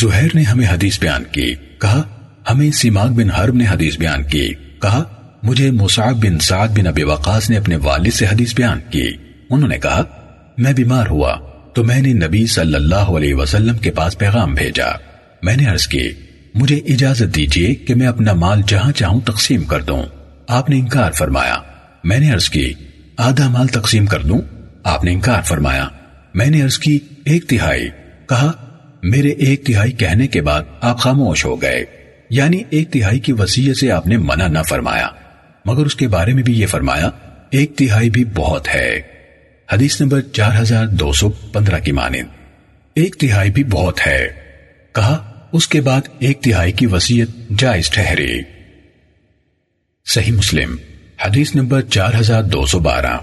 زہیر نے ہمیں حدیث بیان کی، کہا، ہمیں سیماغ بن حرب نے حدیث بیان کی، کہا، مجھے مصعب بن سعد بن ابی وقاص نے اپنے والد سے حدیث بیان کی۔ انہوں نے کہا، میں بیمار ہوا، تو میں نے نبی صلی اللہ علیہ وسلم کے پاس پیغام بھیجا۔ میں نے عرض کی، مجھے اجازت دیجیے کہ میں اپنا مال جہاں چاہوں تقسیم کر دوں۔ آپ نے انکار فرمایا۔ میں نے عرض کی، آدھا مال تقسیم کر دوں؟ آپ نے انکار فرمایا۔ میں نے عرض کی، ایک تہائی۔ کہا میرے ایک تہائی کہنے کے بعد آپ خاموش ہو گئے۔ یعنی ایک تہائی کی وسیع سے آپ نے منع نہ فرمایا۔ مگر اس کے بارے میں بھی یہ فرمایا، ایک تہائی بھی بہت ہے۔ حدیث نمبر چار ہزار دو سو پندرہ کی مانند۔ ایک تہائی بھی بہت ہے۔ کہا، اس کے بعد ایک تہائی کی وسیعت جائز ٹھہری۔ صحیح مسلم، حدیث نمبر چار ہزار دو سو بارہ۔